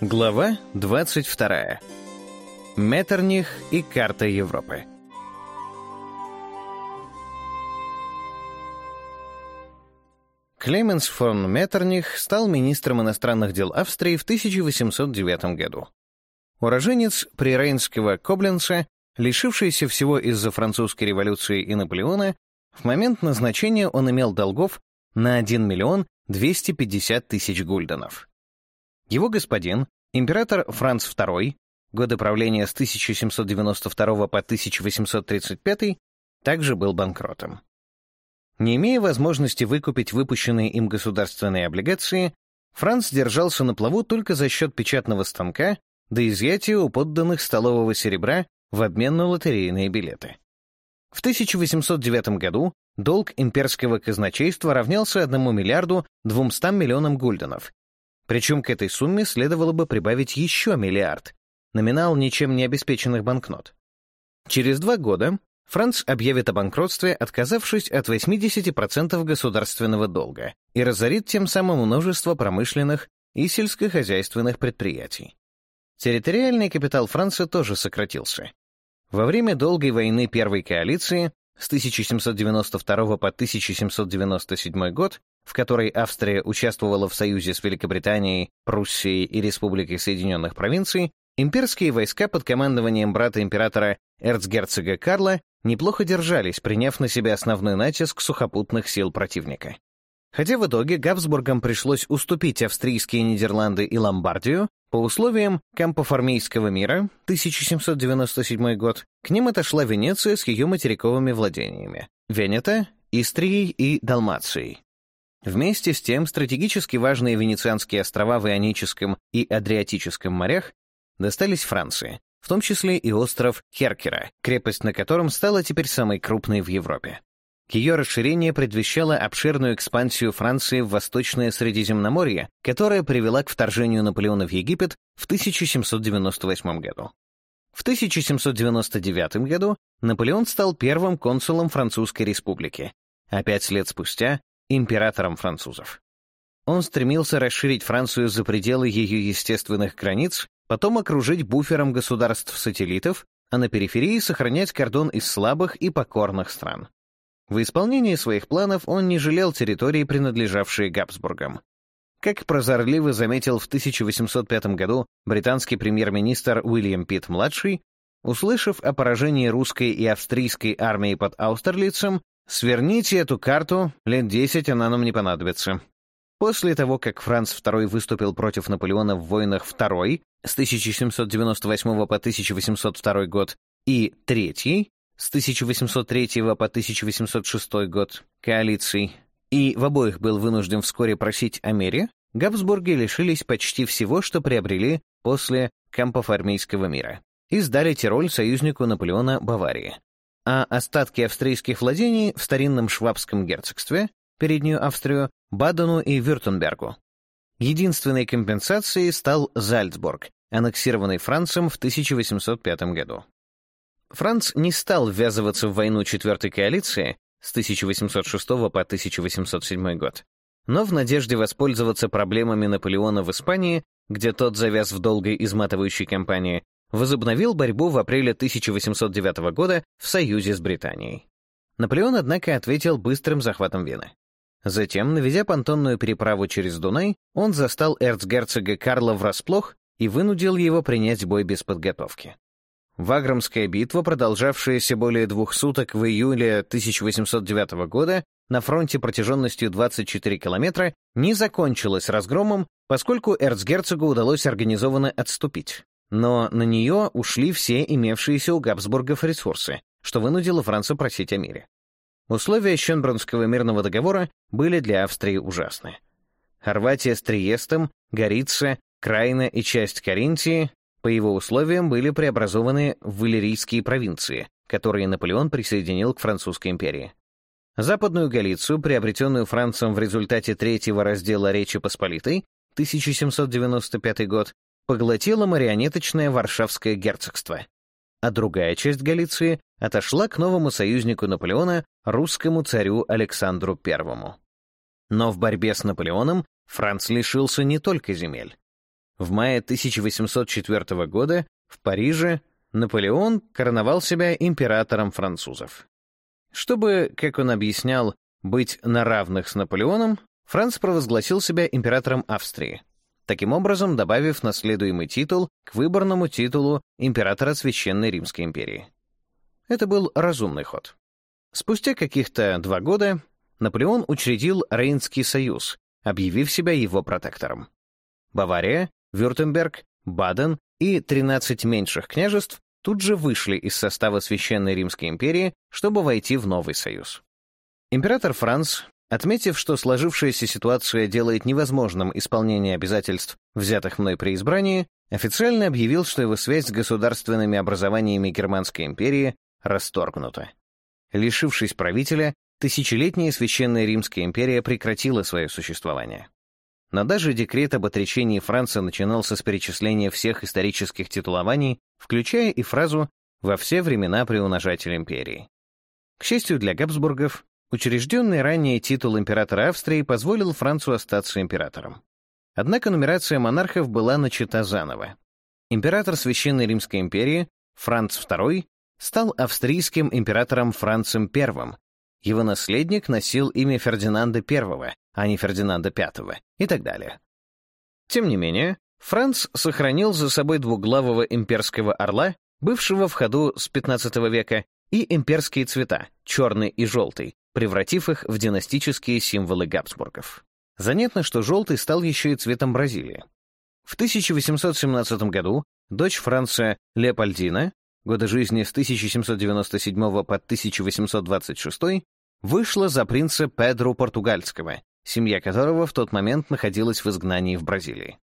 Глава 22. Меттерних и карта Европы. Клеменс фон Меттерних стал министром иностранных дел Австрии в 1809 году. Уроженец прирейнского Кобленца, лишившийся всего из-за французской революции и Наполеона, в момент назначения он имел долгов на 1 миллион 250 тысяч гульденов. Его господин, Император Франц II, годы правления с 1792 по 1835, также был банкротом. Не имея возможности выкупить выпущенные им государственные облигации, Франц держался на плаву только за счет печатного станка до изъятия у подданных столового серебра в обмен на лотерейные билеты. В 1809 году долг имперского казначейства равнялся 1 миллиарду 200 миллионам гульденов, причем к этой сумме следовало бы прибавить еще миллиард, номинал ничем не обеспеченных банкнот. Через два года Франц объявит о банкротстве, отказавшись от 80% государственного долга и разорит тем самым множество промышленных и сельскохозяйственных предприятий. Территориальный капитал Франции тоже сократился. Во время долгой войны Первой коалиции с 1792 по 1797 год в которой Австрия участвовала в союзе с Великобританией, Пруссией и Республикой Соединенных Провинций, имперские войска под командованием брата императора эрцгерцога Карла неплохо держались, приняв на себя основной натиск сухопутных сил противника. Хотя в итоге Габсбургам пришлось уступить австрийские Нидерланды и Ломбардию, по условиям Кампофармейского мира, 1797 год, к ним отошла Венеция с ее материковыми владениями — Венета, Истрией и Далмацией. Вместе с тем, стратегически важные Венецианские острова в Ионическом и Адриатическом морях достались Франции, в том числе и остров Херкера, крепость на котором стала теперь самой крупной в Европе. Ее расширение предвещало обширную экспансию Франции в Восточное Средиземноморье, которая привела к вторжению Наполеона в Египет в 1798 году. В 1799 году Наполеон стал первым консулом Французской республики, а пять лет спустя императором французов. Он стремился расширить Францию за пределы ее естественных границ, потом окружить буфером государств-сателлитов, а на периферии сохранять кордон из слабых и покорных стран. В исполнении своих планов он не жалел территории, принадлежавшие Габсбургам. Как прозорливо заметил в 1805 году британский премьер-министр Уильям Питт-младший, услышав о поражении русской и австрийской армии под Аустерлицем, Сверните эту карту, лет десять она нам не понадобится. После того, как Франц II выступил против Наполеона в войнах II с 1798 по 1802 год и III с 1803 по 1806 год коалиций, и в обоих был вынужден вскоре просить о мире, Габсбурги лишились почти всего, что приобрели после Кампофармейского мира, и сдали Тироль союзнику Наполеона Баварии, а остатки австрийских владений в старинном швабском герцогстве, переднюю Австрию, Бадену и Вюртембергу. Единственной компенсацией стал Зальцбург, аннексированный Францем в 1805 году. Франц не стал ввязываться в войну Четвертой коалиции с 1806 по 1807 год, но в надежде воспользоваться проблемами Наполеона в Испании, где тот завяз в долгой изматывающей кампании, возобновил борьбу в апреле 1809 года в союзе с Британией. Наполеон, однако, ответил быстрым захватом Вены. Затем, наведя понтонную переправу через Дунай, он застал эрцгерцога Карла врасплох и вынудил его принять бой без подготовки. Ваграмская битва, продолжавшаяся более двух суток в июле 1809 года на фронте протяженностью 24 километра, не закончилась разгромом, поскольку эрцгерцогу удалось организованно отступить. Но на нее ушли все имевшиеся у Габсбургов ресурсы, что вынудило Францию просить о мире. Условия Щенбронского мирного договора были для Австрии ужасны. Хорватия с Триестом, Горица, Крайна и часть Каринтии по его условиям были преобразованы в валерийские провинции, которые Наполеон присоединил к Французской империи. Западную Галицию, приобретенную Францем в результате Третьего раздела Речи Посполитой, 1795 год, поглотило марионеточное Варшавское герцогство, а другая часть Галиции отошла к новому союзнику Наполеона, русскому царю Александру I. Но в борьбе с Наполеоном Франц лишился не только земель. В мае 1804 года в Париже Наполеон короновал себя императором французов. Чтобы, как он объяснял, быть на равных с Наполеоном, Франц провозгласил себя императором Австрии, таким образом добавив наследуемый титул к выборному титулу императора Священной Римской империи. Это был разумный ход. Спустя каких-то два года Наполеон учредил Рейнский союз, объявив себя его протектором. Бавария, Вюртемберг, Баден и 13 меньших княжеств тут же вышли из состава Священной Римской империи, чтобы войти в новый союз. Император Франц Отметив, что сложившаяся ситуация делает невозможным исполнение обязательств, взятых мной при избрании, официально объявил, что его связь с государственными образованиями Германской империи расторгнута. Лишившись правителя, тысячелетняя Священная Римская империя прекратила свое существование. Но даже декрет об отречении Франции начинался с перечисления всех исторических титулований, включая и фразу «во все времена приумножатель империи». К счастью для Габсбургов, Учрежденный ранее титул императора Австрии позволил Францу остаться императором. Однако нумерация монархов была начата заново. Император Священной Римской империи, Франц II, стал австрийским императором Францем I. Его наследник носил имя Фердинанда I, а не Фердинанда V, и так далее. Тем не менее, Франц сохранил за собой двуглавого имперского орла, бывшего в ходу с XV века, и имперские цвета — черный и желтый, превратив их в династические символы Габсбургов. Занятно, что желтый стал еще и цветом Бразилии. В 1817 году дочь Франция Леопольдина, годы жизни с 1797 по 1826, вышла за принца Педро Португальского, семья которого в тот момент находилась в изгнании в Бразилии.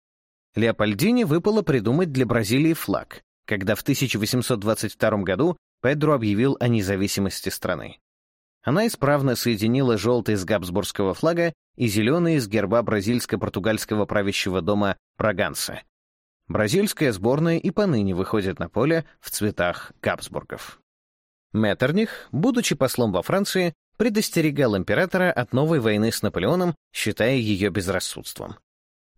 Леопольдине выпало придумать для Бразилии флаг, когда в 1822 году Педро объявил о независимости страны. Она исправно соединила желтый с габсбургского флага и зеленый с герба бразильско-португальского правящего дома Браганса. Бразильская сборная и поныне выходит на поле в цветах Габсбургов. Меттерних, будучи послом во Франции, предостерегал императора от новой войны с Наполеоном, считая ее безрассудством.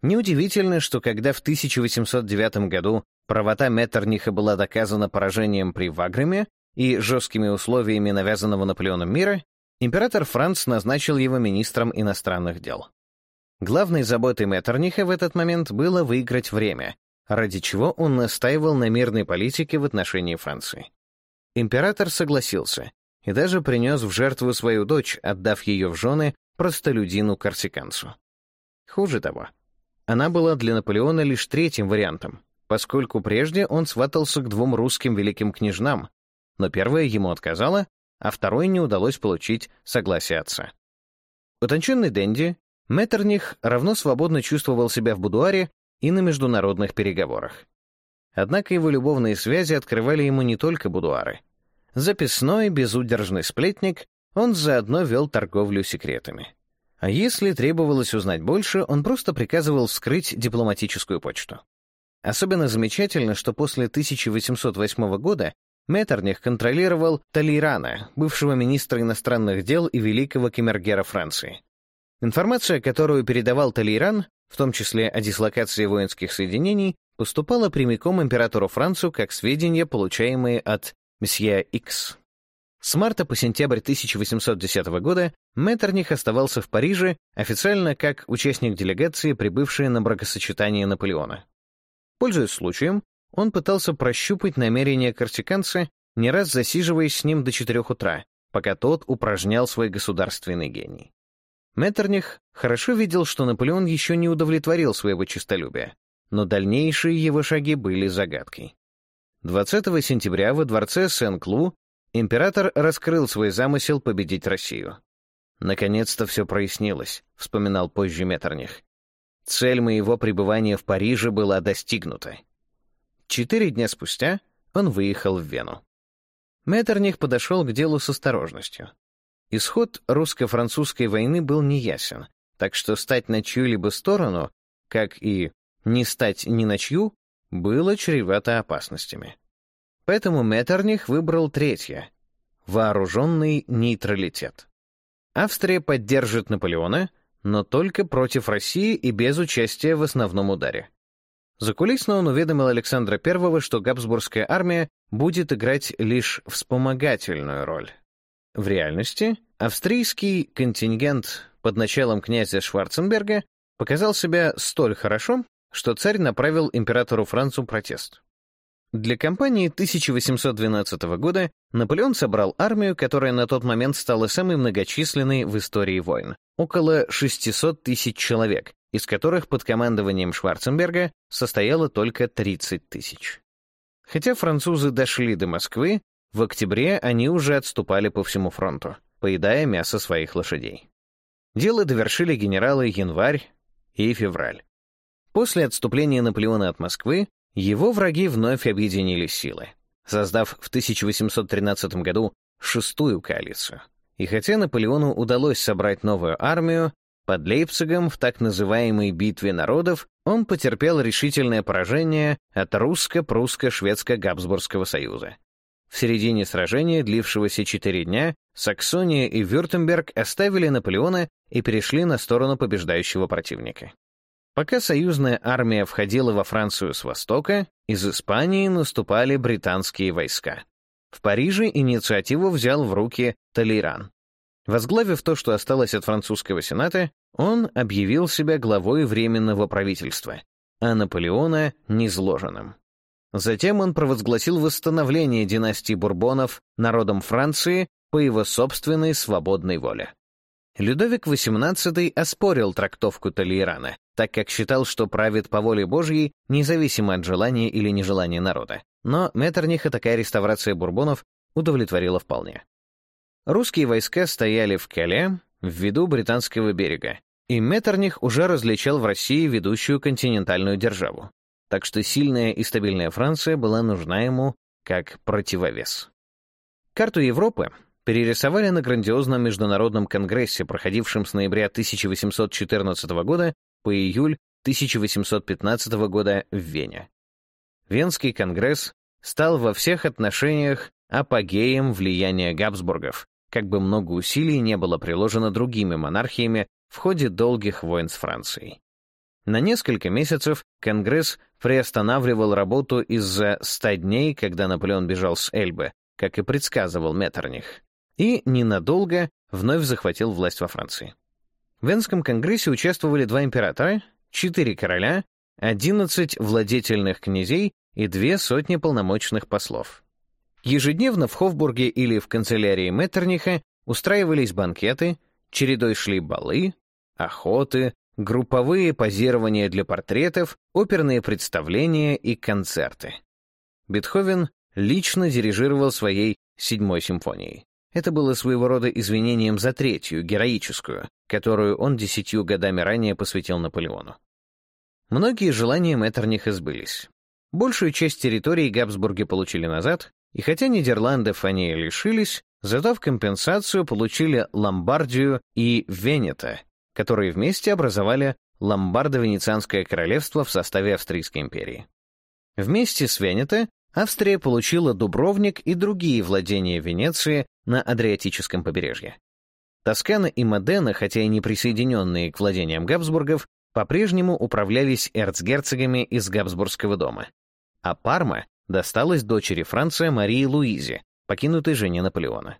Неудивительно, что когда в 1809 году правота Меттерниха была доказана поражением при Вагреме, и жесткими условиями навязанного Наполеоном мира, император Франц назначил его министром иностранных дел. Главной заботой Меттерниха в этот момент было выиграть время, ради чего он настаивал на мирной политике в отношении Франции. Император согласился и даже принес в жертву свою дочь, отдав ее в жены простолюдину-корсиканцу. Хуже того, она была для Наполеона лишь третьим вариантом, поскольку прежде он сватался к двум русским великим княжнам, но первая ему отказала, а второй не удалось получить согласие отца. Утонченный Дэнди, Меттерних равно свободно чувствовал себя в будуаре и на международных переговорах. Однако его любовные связи открывали ему не только будуары. Записной, безудержный сплетник, он заодно вел торговлю секретами. А если требовалось узнать больше, он просто приказывал вскрыть дипломатическую почту. Особенно замечательно, что после 1808 года Меттерних контролировал Толейрана, бывшего министра иностранных дел и великого кемергера Франции. Информация, которую передавал Толейран, в том числе о дислокации воинских соединений, поступала прямиком императору Францию как сведения, получаемые от месье Икс. С марта по сентябрь 1810 года Меттерних оставался в Париже официально как участник делегации, прибывшей на бракосочетание Наполеона. Пользуясь случаем, он пытался прощупать намерения корсиканца, не раз засиживаясь с ним до четырех утра, пока тот упражнял свой государственный гений. Меттерних хорошо видел, что Наполеон еще не удовлетворил своего честолюбия, но дальнейшие его шаги были загадкой. 20 сентября во дворце Сен-Клу император раскрыл свой замысел победить Россию. «Наконец-то все прояснилось», — вспоминал позже Меттерних. «Цель моего пребывания в Париже была достигнута. Четыре дня спустя он выехал в Вену. Меттерних подошел к делу с осторожностью. Исход русско-французской войны был неясен, так что стать на чью-либо сторону, как и не стать ни на чью, было чревато опасностями. Поэтому Меттерних выбрал третье — вооруженный нейтралитет. Австрия поддержит Наполеона, но только против России и без участия в основном ударе. Закулисно он уведомил Александра I, что Габсбургская армия будет играть лишь вспомогательную роль. В реальности австрийский контингент под началом князя Шварценберга показал себя столь хорошо, что царь направил императору Францу протест. Для кампании 1812 года Наполеон собрал армию, которая на тот момент стала самой многочисленной в истории войн — около 600 тысяч человек, из которых под командованием Шварценберга состояло только 30 тысяч. Хотя французы дошли до Москвы, в октябре они уже отступали по всему фронту, поедая мясо своих лошадей. Дело довершили генералы январь и февраль. После отступления Наполеона от Москвы его враги вновь объединили силы, создав в 1813 году шестую коалицию. И хотя Наполеону удалось собрать новую армию, под Лейпцигом в так называемой «Битве народов» он потерпел решительное поражение от русско-прусско-шведско-габсбургского союза. В середине сражения, длившегося четыре дня, Саксония и Вюртемберг оставили Наполеона и перешли на сторону побеждающего противника. Пока союзная армия входила во Францию с востока, из Испании наступали британские войска. В Париже инициативу взял в руки Толейран. Возглавив то, что осталось от французского сената, он объявил себя главой Временного правительства, а Наполеона — низложенным. Затем он провозгласил восстановление династии Бурбонов народом Франции по его собственной свободной воле. Людовик XVIII оспорил трактовку Толейрана, так как считал, что правит по воле Божьей, независимо от желания или нежелания народа. Но Меттерниха такая реставрация бурбонов удовлетворила вполне. Русские войска стояли в Кале, в виду британского берега, и Меттерних уже различал в России ведущую континентальную державу. Так что сильная и стабильная Франция была нужна ему как противовес. Карту Европы перерисовали на грандиозном международном конгрессе, проходившем с ноября 1814 года по июль 1815 года в Вене. Венский конгресс стал во всех отношениях апогеем влияния Габсбургов, как бы много усилий не было приложено другими монархиями в ходе долгих войн с Францией. На несколько месяцев Конгресс приостанавливал работу из-за ста дней, когда Наполеон бежал с Эльбы, как и предсказывал Меттерних, и ненадолго вновь захватил власть во Франции. В Венском конгрессе участвовали два императора, четыре короля, одиннадцать владетельных князей и две сотни полномочных послов. Ежедневно в Хофбурге или в канцелярии Меттерниха устраивались банкеты, чередой шли балы, охоты, групповые позирования для портретов, оперные представления и концерты. Бетховен лично дирижировал своей седьмой симфонией. Это было своего рода извинением за третью, героическую, которую он десятью годами ранее посвятил Наполеону. Многие желания Меттерниха сбылись. Большую часть территории Габсбурги получили назад, и хотя Нидерландов они лишились, зато в компенсацию получили Ломбардию и Венето, которые вместе образовали Ломбардо-Венецианское королевство в составе Австрийской империи. Вместе с Венето Австрия получила Дубровник и другие владения Венеции на Адриатическом побережье. Тоскана и Модена, хотя и не присоединенные к владениям Габсбургов, по-прежнему управлялись эрцгерцогами из Габсбургского дома, а Парма досталась дочери Франции Марии Луизе, покинутой жене Наполеона.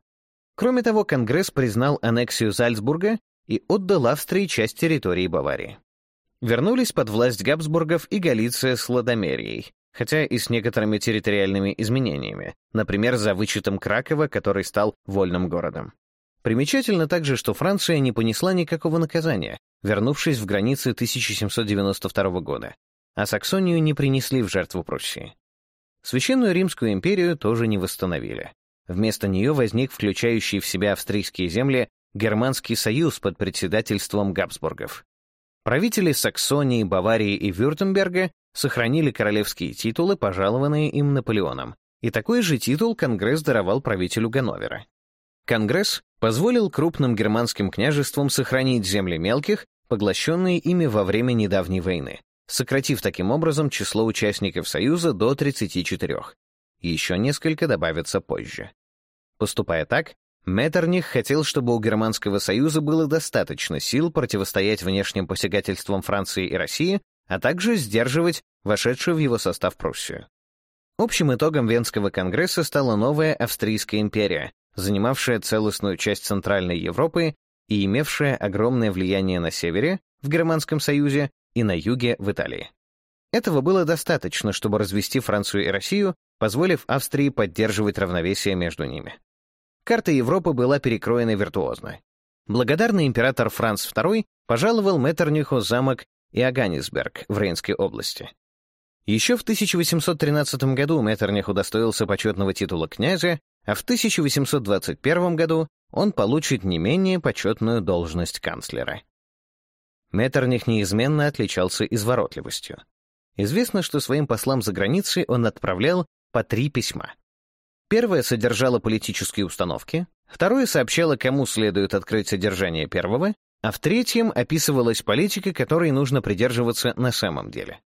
Кроме того, Конгресс признал аннексию Зальцбурга и отдал Австрии часть территории Баварии. Вернулись под власть Габсбургов и Галиция с Ладомерией, хотя и с некоторыми территориальными изменениями, например, за вычетом Кракова, который стал вольным городом. Примечательно также, что Франция не понесла никакого наказания, вернувшись в границы 1792 года, а Саксонию не принесли в жертву Пруссии. Священную Римскую империю тоже не восстановили. Вместо нее возник включающий в себя австрийские земли Германский союз под председательством Габсбургов. Правители Саксонии, Баварии и Вюртемберга сохранили королевские титулы, пожалованные им Наполеоном, и такой же титул Конгресс даровал правителю Ганновера. Конгресс позволил крупным германским княжествам сохранить земли мелких, поглощенные ими во время недавней войны сократив таким образом число участников Союза до 34. Еще несколько добавятся позже. Поступая так, Меттерних хотел, чтобы у Германского Союза было достаточно сил противостоять внешним посягательствам Франции и России, а также сдерживать вошедшую в его состав Пруссию. Общим итогом Венского конгресса стала новая Австрийская империя, занимавшая целостную часть Центральной Европы и имевшая огромное влияние на севере, в Германском Союзе, и на юге в Италии. Этого было достаточно, чтобы развести Францию и Россию, позволив Австрии поддерживать равновесие между ними. Карта Европы была перекроена виртуозно. Благодарный император Франц II пожаловал Меттерниху замок Иоганнесберг в Рейнской области. Еще в 1813 году Меттерних удостоился почетного титула князя, а в 1821 году он получит не менее почетную должность канцлера. Меттерних неизменно отличался изворотливостью. Известно, что своим послам за границей он отправлял по три письма. Первое содержало политические установки, второе сообщало, кому следует открыть содержание первого, а в третьем описывалась политика, которой нужно придерживаться на самом деле.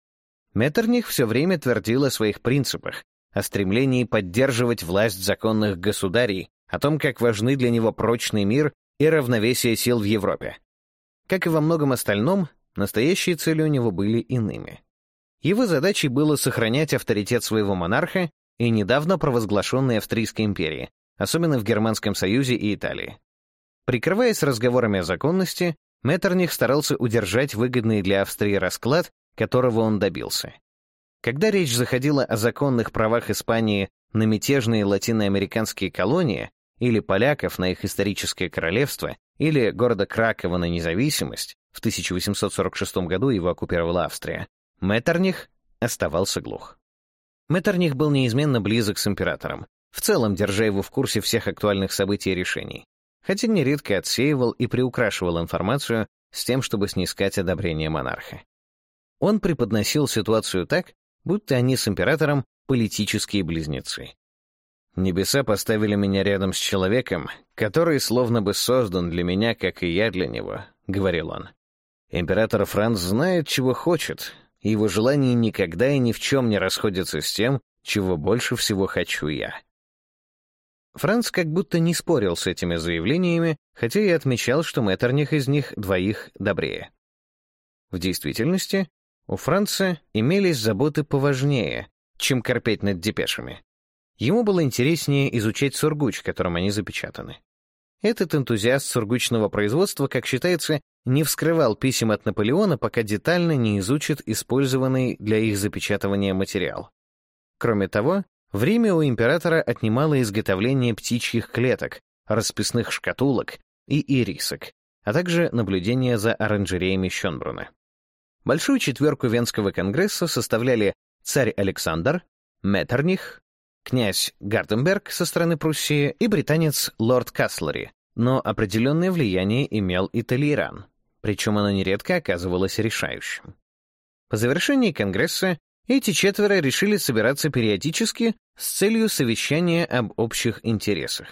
Меттерних все время твердил о своих принципах, о стремлении поддерживать власть законных государей, о том, как важны для него прочный мир и равновесие сил в Европе, как и во многом остальном, настоящие цели у него были иными. Его задачей было сохранять авторитет своего монарха и недавно провозглашенной Австрийской империи, особенно в Германском Союзе и Италии. Прикрываясь разговорами о законности, Меттерних старался удержать выгодный для Австрии расклад, которого он добился. Когда речь заходила о законных правах Испании на мятежные латиноамериканские колонии, или поляков на их историческое королевство, или города Кракова на независимость, в 1846 году его оккупировала Австрия, Меттерних оставался глух. Меттерних был неизменно близок с императором, в целом держа его в курсе всех актуальных событий и решений, хотя нередко отсеивал и приукрашивал информацию с тем, чтобы снискать одобрение монарха. Он преподносил ситуацию так, будто они с императором политические близнецы. Небеса поставили меня рядом с человеком, который словно бы создан для меня, как и я для него, — говорил он. Император Франц знает, чего хочет, и его желания никогда и ни в чем не расходятся с тем, чего больше всего хочу я. Франц как будто не спорил с этими заявлениями, хотя и отмечал, что Меттерних из них двоих добрее. В действительности, у Франца имелись заботы поважнее, чем корпеть над депешами. Ему было интереснее изучать сургуч, которым они запечатаны. Этот энтузиаст сургучного производства, как считается, не вскрывал писем от Наполеона, пока детально не изучит использованный для их запечатывания материал. Кроме того, время у императора отнимало изготовление птичьих клеток, расписных шкатулок и ирисок, а также наблюдение за оранжереями Щенбруна. Большую четверку Венского конгресса составляли царь Александр, Меттерних, князь Гартенберг со стороны Пруссии и британец лорд Каслери, но определенное влияние имел и Толейран, причем оно нередко оказывалось решающим. По завершении Конгресса эти четверо решили собираться периодически с целью совещания об общих интересах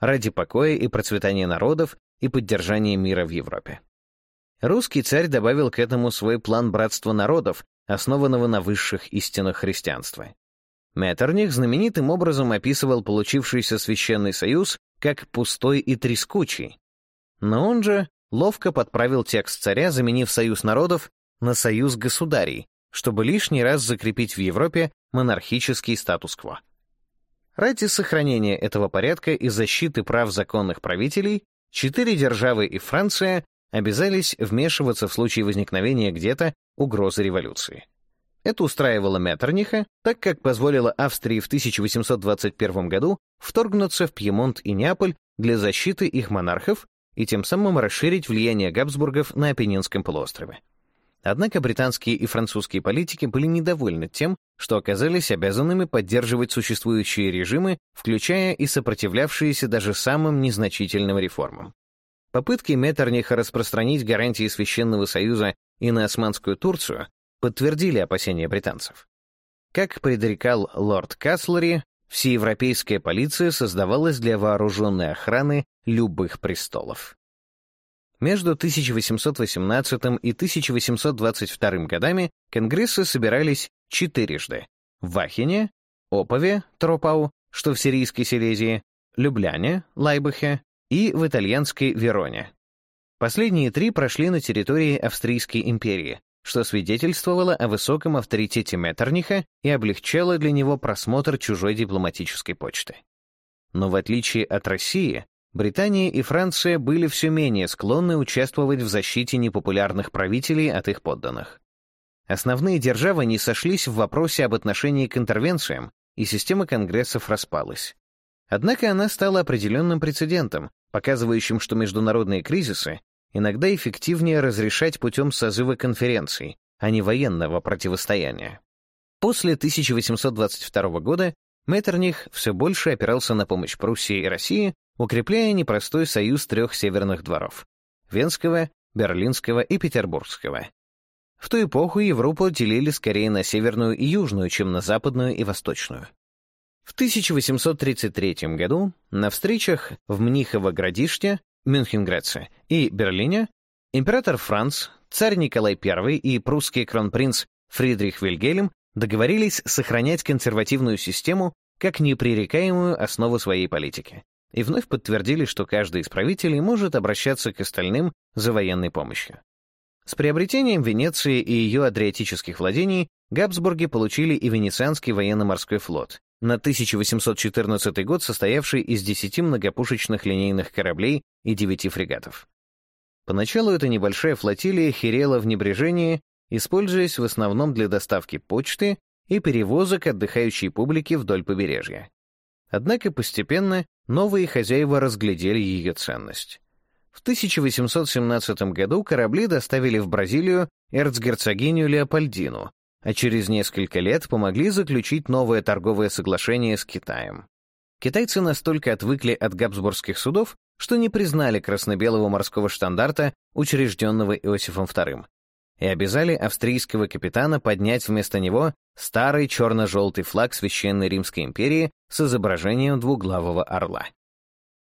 ради покоя и процветания народов и поддержания мира в Европе. Русский царь добавил к этому свой план братства народов, основанного на высших истинах христианства. Меттерних знаменитым образом описывал получившийся священный союз как «пустой и трескучий». Но он же ловко подправил текст царя, заменив союз народов на союз государей, чтобы лишний раз закрепить в Европе монархический статус-кво. Ради сохранения этого порядка и защиты прав законных правителей четыре державы и Франция обязались вмешиваться в случае возникновения где-то угрозы революции. Это устраивало Меттерниха, так как позволило Австрии в 1821 году вторгнуться в Пьемонт и Неаполь для защиты их монархов и тем самым расширить влияние Габсбургов на Апеннинском полуострове. Однако британские и французские политики были недовольны тем, что оказались обязанными поддерживать существующие режимы, включая и сопротивлявшиеся даже самым незначительным реформам. Попытки Меттерниха распространить гарантии Священного Союза и на Османскую Турцию подтвердили опасения британцев. Как предрекал лорд Каслери, всеевропейская полиция создавалась для вооруженной охраны любых престолов. Между 1818 и 1822 годами конгрессы собирались четырежды в Ахине, Опове, Тропау, что в сирийской Силезии, Любляне, Лайбахе и в итальянской Вероне. Последние три прошли на территории Австрийской империи, что свидетельствовало о высоком авторитете Меттерниха и облегчало для него просмотр чужой дипломатической почты. Но в отличие от России, Британия и Франция были все менее склонны участвовать в защите непопулярных правителей от их подданных. Основные державы не сошлись в вопросе об отношении к интервенциям, и система конгрессов распалась. Однако она стала определенным прецедентом, показывающим, что международные кризисы иногда эффективнее разрешать путем созыва конференций, а не военного противостояния. После 1822 года Меттерних все больше опирался на помощь Пруссии и России, укрепляя непростой союз трех северных дворов — Венского, Берлинского и Петербургского. В ту эпоху Европу делили скорее на северную и южную, чем на западную и восточную. В 1833 году на встречах в Мнихово-Градиште Мюнхен-Греция, и Берлине император Франц, царь Николай I и прусский кронпринц Фридрих Вильгельм договорились сохранять консервативную систему как непререкаемую основу своей политики и вновь подтвердили, что каждый из правителей может обращаться к остальным за военной помощью. С приобретением Венеции и ее адриатических владений Габсбурги получили и Венецианский военно-морской флот, на 1814 год состоявший из 10 многопушечных линейных кораблей и 9 фрегатов. Поначалу эта небольшая флотилия херела в небрежении, используясь в основном для доставки почты и перевозок отдыхающей публики вдоль побережья. Однако постепенно новые хозяева разглядели ее ценность. В 1817 году корабли доставили в Бразилию эрцгерцогиню Леопольдину, а через несколько лет помогли заключить новое торговое соглашение с Китаем. Китайцы настолько отвыкли от габсбургских судов, что не признали красно-белого морского штандарта, учрежденного Иосифом II, и обязали австрийского капитана поднять вместо него старый черно-желтый флаг Священной Римской империи с изображением двуглавого орла.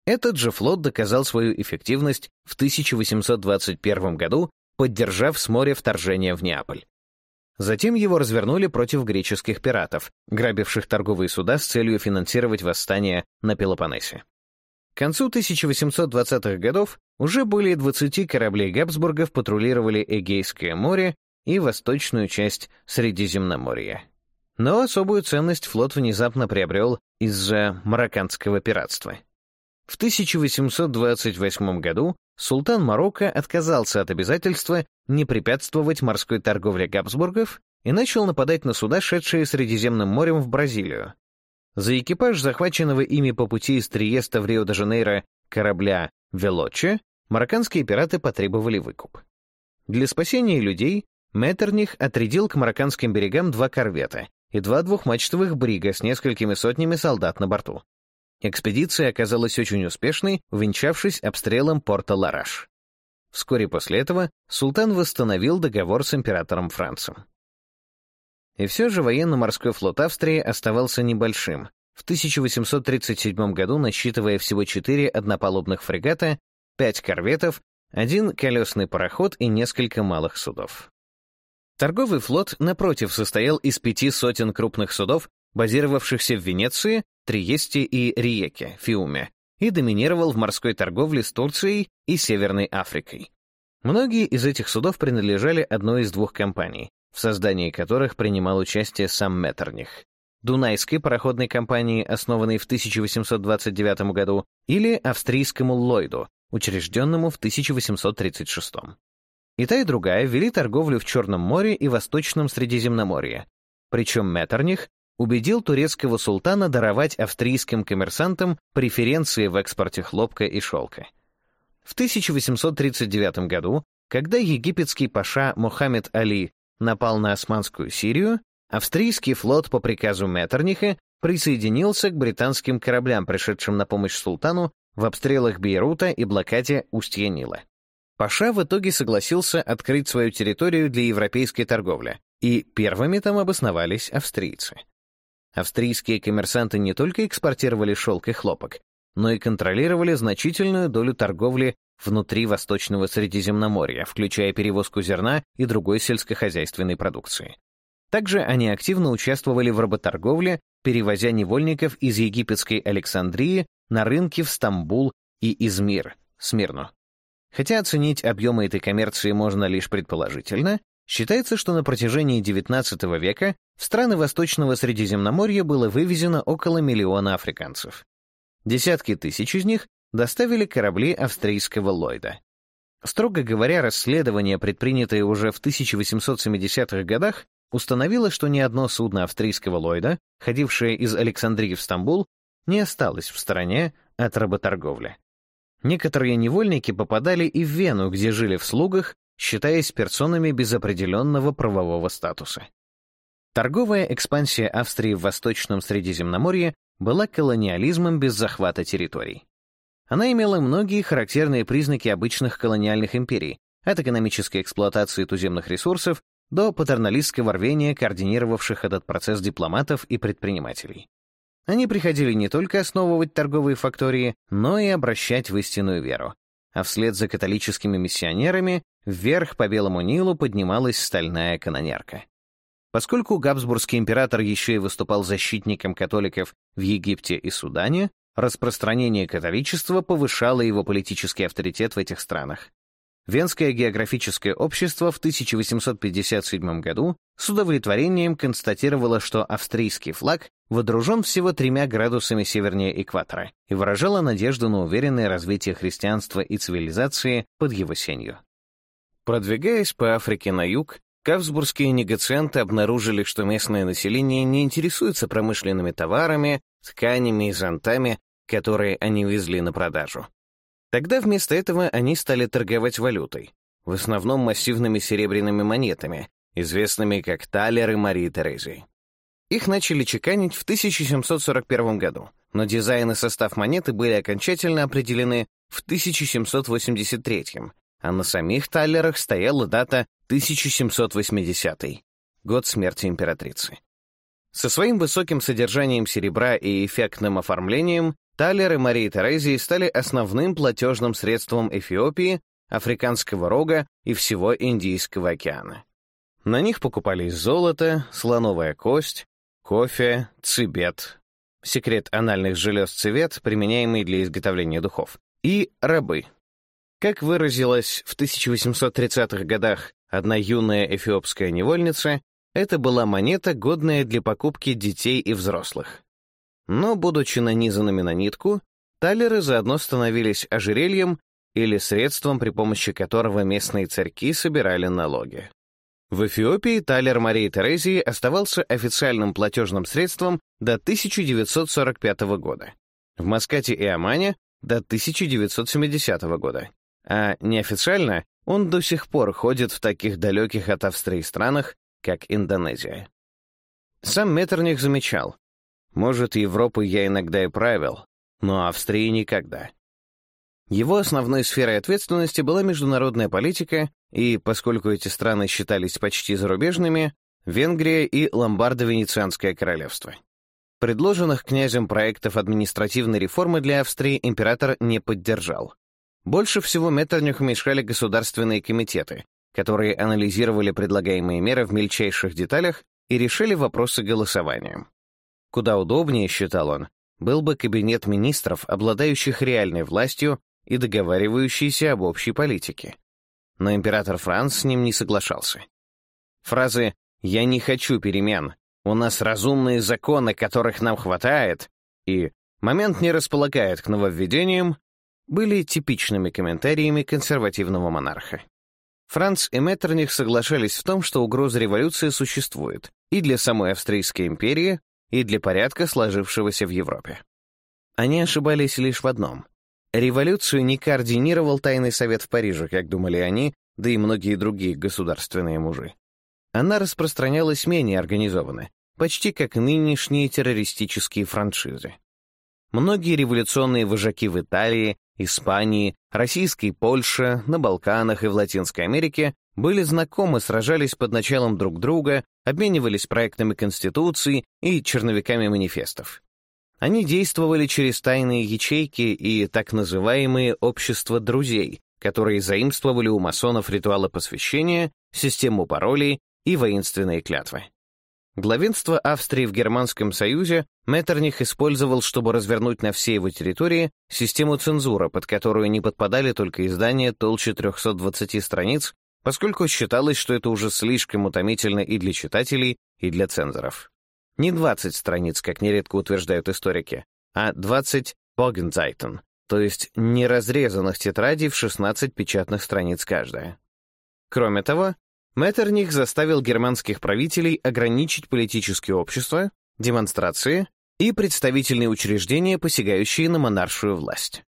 Этот же флот доказал свою эффективность в 1821 году, поддержав с моря вторжение в Неаполь. Затем его развернули против греческих пиратов, грабивших торговые суда с целью финансировать восстание на Пелопоннесе. К концу 1820-х годов уже более 20 кораблей Габсбургов патрулировали Эгейское море и восточную часть Средиземноморья. Но особую ценность флот внезапно приобрел из-за марокканского пиратства. В 1828 году султан Марокко отказался от обязательства не препятствовать морской торговле Габсбургов и начал нападать на суда, шедшие Средиземным морем в Бразилию. За экипаж захваченного ими по пути из Триеста в Рио-де-Жанейро корабля «Велоче» марокканские пираты потребовали выкуп. Для спасения людей Меттерних отрядил к марокканским берегам два корвета и два двухмачтовых брига с несколькими сотнями солдат на борту. Экспедиция оказалась очень успешной, увенчавшись обстрелом порта Лараш. Вскоре после этого султан восстановил договор с императором Францем. И все же военно-морской флот Австрии оставался небольшим, в 1837 году насчитывая всего четыре однопалубных фрегата, пять корветов, один колесный пароход и несколько малых судов. Торговый флот, напротив, состоял из пяти сотен крупных судов базировавшихся в Венеции, Триесте и Риеке, Фиуме, и доминировал в морской торговле с Турцией и Северной Африкой. Многие из этих судов принадлежали одной из двух компаний, в создании которых принимал участие сам Меттерних — Дунайской пароходной компании, основанной в 1829 году, или австрийскому Ллойду, учрежденному в 1836. И та, и другая вели торговлю в Черном море и Восточном Средиземноморье, причем Меттерних убедил турецкого султана даровать австрийским коммерсантам преференции в экспорте хлопка и шелка. В 1839 году, когда египетский паша Мухаммед Али напал на Османскую Сирию, австрийский флот по приказу Меттерниха присоединился к британским кораблям, пришедшим на помощь султану в обстрелах Бейрута и блокаде устья Нила. Паша в итоге согласился открыть свою территорию для европейской торговли, и первыми там обосновались австрийцы — Австрийские коммерсанты не только экспортировали шелк и хлопок, но и контролировали значительную долю торговли внутри Восточного Средиземноморья, включая перевозку зерна и другой сельскохозяйственной продукции. Также они активно участвовали в работорговле, перевозя невольников из египетской Александрии на рынки в Стамбул и Измир, Смирну. Хотя оценить объемы этой коммерции можно лишь предположительно, Считается, что на протяжении XIX века в страны Восточного Средиземноморья было вывезено около миллиона африканцев. Десятки тысяч из них доставили корабли австрийского Ллойда. Строго говоря, расследование, предпринятое уже в 1870-х годах, установило, что ни одно судно австрийского Ллойда, ходившее из Александрии в Стамбул, не осталось в стороне от работорговли. Некоторые невольники попадали и в Вену, где жили в слугах считаясь персонами без определенного правового статуса. Торговая экспансия Австрии в Восточном Средиземноморье была колониализмом без захвата территорий. Она имела многие характерные признаки обычных колониальных империй, от экономической эксплуатации туземных ресурсов до патерналистского рвения координировавших этот процесс дипломатов и предпринимателей. Они приходили не только основывать торговые фактории, но и обращать в истинную веру, а вслед за католическими миссионерами Вверх по Белому Нилу поднималась стальная канонерка. Поскольку Габсбургский император еще и выступал защитником католиков в Египте и Судане, распространение католичества повышало его политический авторитет в этих странах. Венское географическое общество в 1857 году с удовлетворением констатировало, что австрийский флаг водружен всего тремя градусами севернее экватора и выражало надежду на уверенное развитие христианства и цивилизации под его сенью. Продвигаясь по Африке на юг, Кавсбургские негацианты обнаружили, что местное население не интересуется промышленными товарами, тканями и зонтами, которые они везли на продажу. Тогда вместо этого они стали торговать валютой, в основном массивными серебряными монетами, известными как талеры Марии Терезии. Их начали чеканить в 1741 году, но дизайн и состав монеты были окончательно определены в 1783 а на самих таллерах стояла дата 1780 год смерти императрицы. Со своим высоким содержанием серебра и эффектным оформлением таллеры Марии Терезии стали основным платежным средством Эфиопии, Африканского рога и всего Индийского океана. На них покупались золото, слоновая кость, кофе, цибет, секрет анальных желез цвет, применяемый для изготовления духов, и рабы — как выразилась в 1830-х годах одна юная эфиопская невольница, это была монета, годная для покупки детей и взрослых. Но, будучи нанизанными на нитку, талеры заодно становились ожерельем или средством, при помощи которого местные царьки собирали налоги. В Эфиопии талер Марии Терезии оставался официальным платежным средством до 1945 года, в Маскате и Омане — до 1970 года а неофициально он до сих пор ходит в таких далеких от Австрии странах, как Индонезия. Сам Меттерних замечал. Может, Европу я иногда и правил, но Австрии никогда. Его основной сферой ответственности была международная политика, и, поскольку эти страны считались почти зарубежными, Венгрия и Ломбардо-Венецианское королевство. Предложенных князем проектов административной реформы для Австрии император не поддержал. Больше всего Меттернюху мешали государственные комитеты, которые анализировали предлагаемые меры в мельчайших деталях и решили вопросы голосованием. Куда удобнее, считал он, был бы кабинет министров, обладающих реальной властью и договаривающийся об общей политике. Но император Франц с ним не соглашался. Фразы «Я не хочу перемен», «У нас разумные законы, которых нам хватает» и «Момент не располагает к нововведениям» были типичными комментариями консервативного монарха. Франц и Меттерних соглашались в том, что угроза революции существует и для самой Австрийской империи, и для порядка, сложившегося в Европе. Они ошибались лишь в одном. Революцию не координировал Тайный Совет в Париже, как думали они, да и многие другие государственные мужи. Она распространялась менее организованно, почти как нынешние террористические франшизы. Многие революционные вожаки в Италии, Испании, Российской Польше, на Балканах и в Латинской Америке были знакомы, сражались под началом друг друга, обменивались проектами Конституции и черновиками манифестов. Они действовали через тайные ячейки и так называемые «общества друзей», которые заимствовали у масонов ритуалы посвящения, систему паролей и воинственные клятвы. Главенство Австрии в Германском Союзе Меттерних использовал, чтобы развернуть на всей его территории систему цензуры, под которую не подпадали только издания толще 320 страниц, поскольку считалось, что это уже слишком утомительно и для читателей, и для цензоров. Не 20 страниц, как нередко утверждают историки, а 20 «Богензайтен», то есть неразрезанных тетрадей в 16 печатных страниц каждая. Кроме того, Меттерних заставил германских правителей ограничить политические общества, демонстрации и представительные учреждения, посягающие на монаршую власть.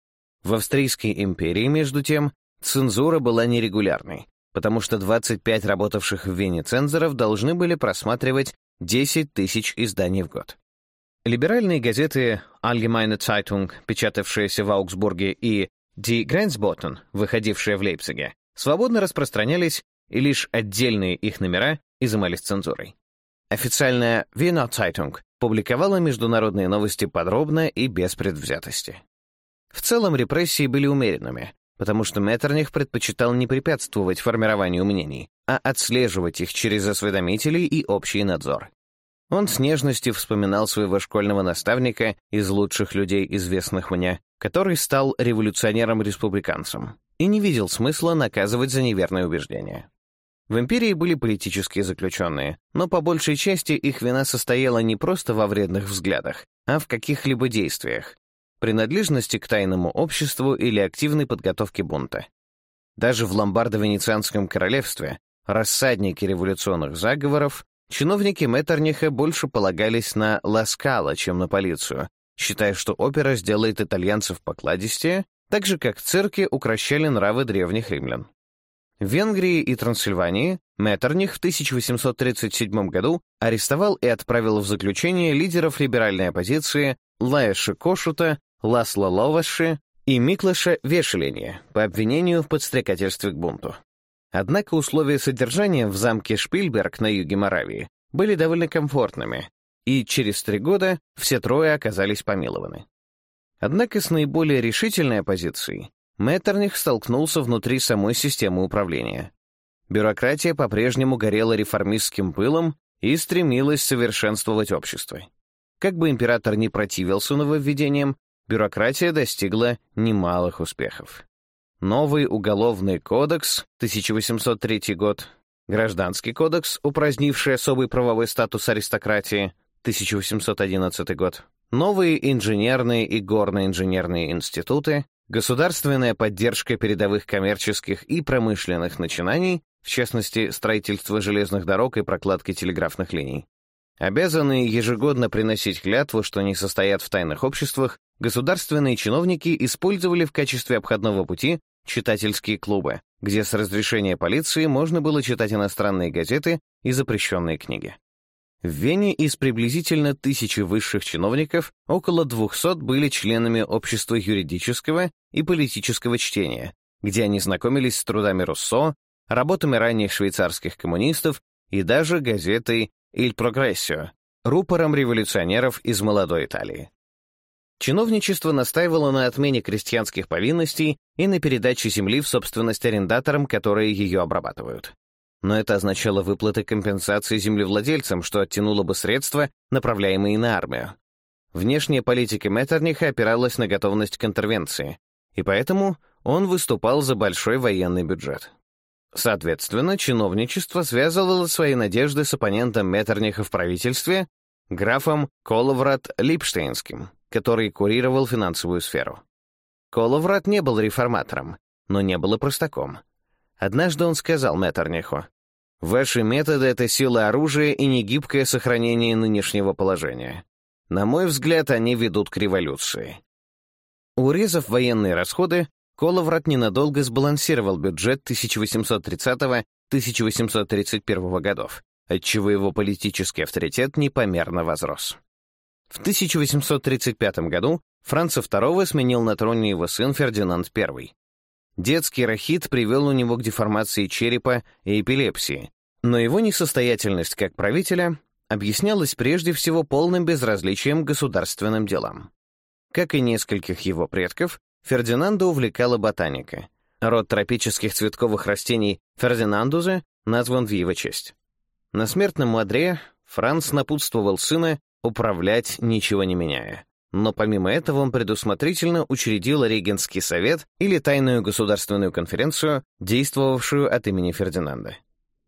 В Австрийской империи, между тем, цензура была нерегулярной, потому что 25 работавших в Вене цензоров должны были просматривать 10 тысяч изданий в год. Либеральные газеты Allgemeine Zeitung, печатавшиеся в Аугсбурге, и Die Grenzboten, выходившие в Лейпциге, свободно распространялись и лишь отдельные их номера изымались цензурой. Официальная Wiener Zeitung публиковала международные новости подробно и без предвзятости. В целом репрессии были умеренными, потому что Меттерних предпочитал не препятствовать формированию мнений, а отслеживать их через осведомителей и общий надзор. Он с нежностью вспоминал своего школьного наставника из лучших людей, известных мне, который стал революционером-республиканцем и не видел смысла наказывать за неверное убеждение. В империи были политические заключенные, но по большей части их вина состояла не просто во вредных взглядах, а в каких-либо действиях, принадлежности к тайному обществу или активной подготовке бунта. Даже в Ломбардо-Венецианском королевстве рассадники революционных заговоров, чиновники Меттерниха больше полагались на Ласкала, чем на полицию, считая, что опера сделает итальянцев покладистее, так же, как цирки укращали нравы древних римлян. В Венгрии и Трансильвании Меттерних в 1837 году арестовал и отправил в заключение лидеров либеральной оппозиции Лаэша Кошута, Ласла Ловаши и Миклаша Вешеления по обвинению в подстрекательстве к бунту. Однако условия содержания в замке Шпильберг на юге Моравии были довольно комфортными, и через три года все трое оказались помилованы. Однако с наиболее решительной оппозицией Меттерних столкнулся внутри самой системы управления. Бюрократия по-прежнему горела реформистским пылом и стремилась совершенствовать общество. Как бы император не противился нововведениям, бюрократия достигла немалых успехов. Новый уголовный кодекс, 1803 год, Гражданский кодекс, упразднивший особый правовой статус аристократии, 1811 год, новые инженерные и горно-инженерные институты, Государственная поддержка передовых коммерческих и промышленных начинаний, в частности, строительство железных дорог и прокладки телеграфных линий. Обязанные ежегодно приносить клятву, что не состоят в тайных обществах, государственные чиновники использовали в качестве обходного пути читательские клубы, где с разрешения полиции можно было читать иностранные газеты и запрещенные книги. В Вене из приблизительно тысячи высших чиновников около 200 были членами общества юридического и политического чтения, где они знакомились с трудами Руссо, работами ранних швейцарских коммунистов и даже газетой «Иль Прогрессио», рупором революционеров из молодой Италии. Чиновничество настаивало на отмене крестьянских повинностей и на передаче земли в собственность арендаторам, которые ее обрабатывают но это означало выплаты компенсации землевладельцам, что оттянуло бы средства, направляемые на армию. Внешняя политика Меттерниха опиралась на готовность к интервенции, и поэтому он выступал за большой военный бюджет. Соответственно, чиновничество связывало свои надежды с оппонентом Меттерниха в правительстве, графом Коловрат Липштейнским, который курировал финансовую сферу. Коловрат не был реформатором, но не был и простаком — Однажды он сказал Меттерниху, «Ваши методы — это сила оружия и негибкое сохранение нынешнего положения. На мой взгляд, они ведут к революции». Урезав военные расходы, Коловрат ненадолго сбалансировал бюджет 1830-1831 годов, отчего его политический авторитет непомерно возрос. В 1835 году Франца II сменил на троне его сын Фердинанд I, Детский рахит привел у него к деформации черепа и эпилепсии, но его несостоятельность как правителя объяснялась прежде всего полным безразличием к государственным делам. Как и нескольких его предков, Фердинанда увлекала ботаника. Род тропических цветковых растений Фердинандузы назван в его честь. На смертном одре Франц напутствовал сына управлять, ничего не меняя. Но помимо этого он предусмотрительно учредил Регенский совет или тайную государственную конференцию, действовавшую от имени Фердинанда.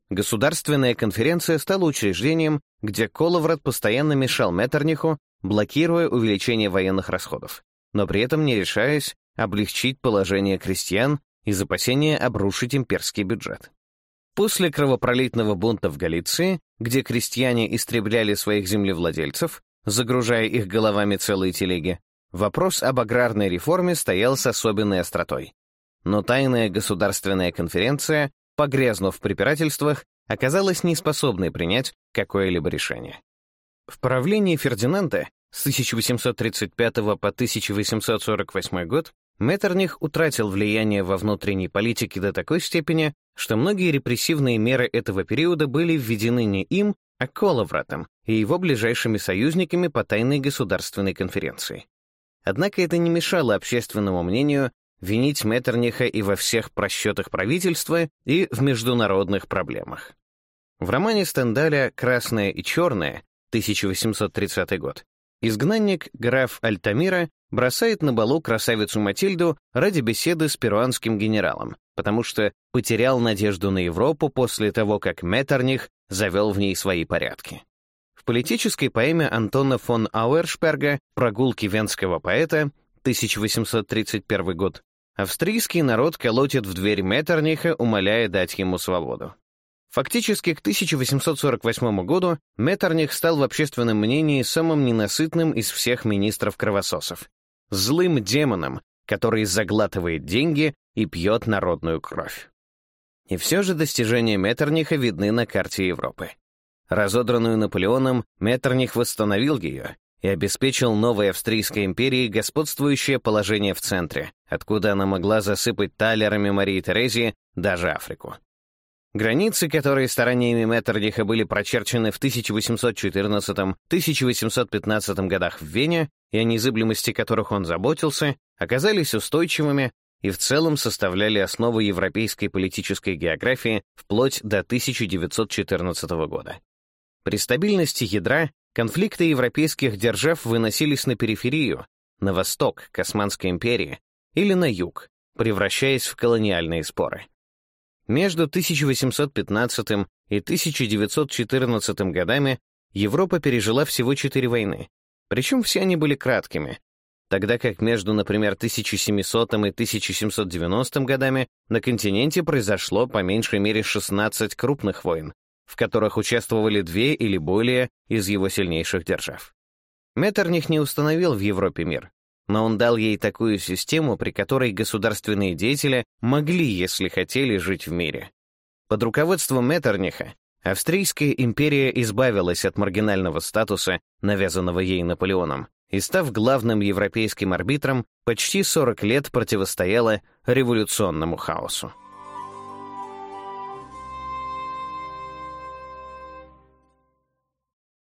Государственная конференция стала учреждением, где Коловрат постоянно мешал Меттерниху, блокируя увеличение военных расходов, но при этом не решаясь облегчить положение крестьян и опасения обрушить имперский бюджет. После кровопролитного бунта в Галиции, где крестьяне истребляли своих землевладельцев, загружая их головами целые телеги, вопрос об аграрной реформе стоял с особенной остротой. Но тайная государственная конференция, погрязнув в препирательствах, оказалась неспособной принять какое-либо решение. В правлении Фердинанда с 1835 по 1848 год Меттерних утратил влияние во внутренней политике до такой степени, что многие репрессивные меры этого периода были введены не им, а Коловратом и его ближайшими союзниками по тайной государственной конференции. Однако это не мешало общественному мнению винить Меттерниха и во всех просчетах правительства, и в международных проблемах. В романе Стендаля «Красное и черное» 1830 год изгнанник граф Альтамира бросает на балу красавицу Матильду ради беседы с перуанским генералом, потому что потерял надежду на Европу после того, как Меттерних завел в ней свои порядки. В политической поэме Антона фон Ауэршперга «Прогулки венского поэта» 1831 год австрийский народ колотит в дверь Меттерниха, умоляя дать ему свободу. Фактически к 1848 году Меттерних стал в общественном мнении самым ненасытным из всех министров-кровососов, злым демоном, который заглатывает деньги и пьет народную кровь. И все же достижения Меттерниха видны на карте Европы. Разодранную Наполеоном, Меттерних восстановил ее и обеспечил новой Австрийской империи господствующее положение в центре, откуда она могла засыпать талерами Марии Терезии даже Африку. Границы, которые стараниями Меттерниха были прочерчены в 1814-1815 годах в Вене, и о незыблемости которых он заботился, оказались устойчивыми, и в целом составляли основу европейской политической географии вплоть до 1914 года. При стабильности ядра конфликты европейских держав выносились на периферию, на восток, к Османской империи, или на юг, превращаясь в колониальные споры. Между 1815 и 1914 годами Европа пережила всего четыре войны, причем все они были краткими, тогда как между, например, 1700 и 1790 годами на континенте произошло по меньшей мере 16 крупных войн, в которых участвовали две или более из его сильнейших держав. Меттерних не установил в Европе мир, но он дал ей такую систему, при которой государственные деятели могли, если хотели, жить в мире. Под руководством Меттерниха Австрийская империя избавилась от маргинального статуса, навязанного ей Наполеоном, и, став главным европейским арбитром, почти 40 лет противостояла революционному хаосу.